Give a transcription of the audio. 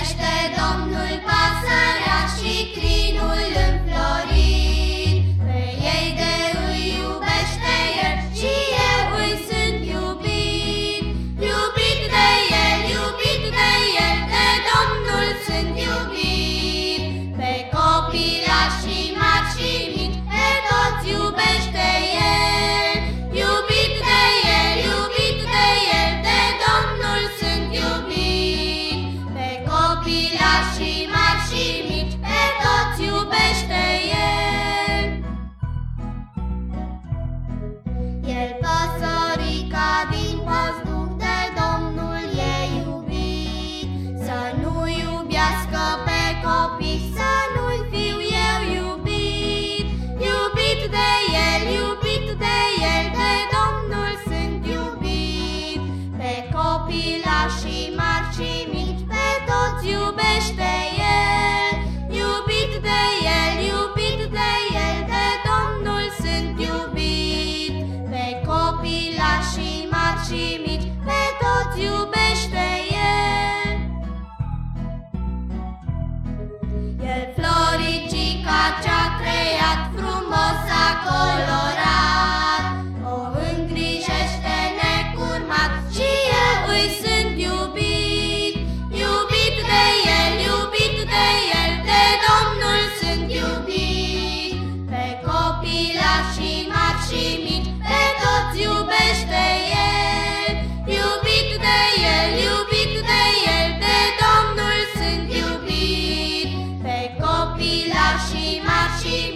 Domnul pasărea și crinul în y al lași și mari și mici, pe toți iubește creat frumos a colorat, o îngrijește necurmat și eu îi. marchi, marchi,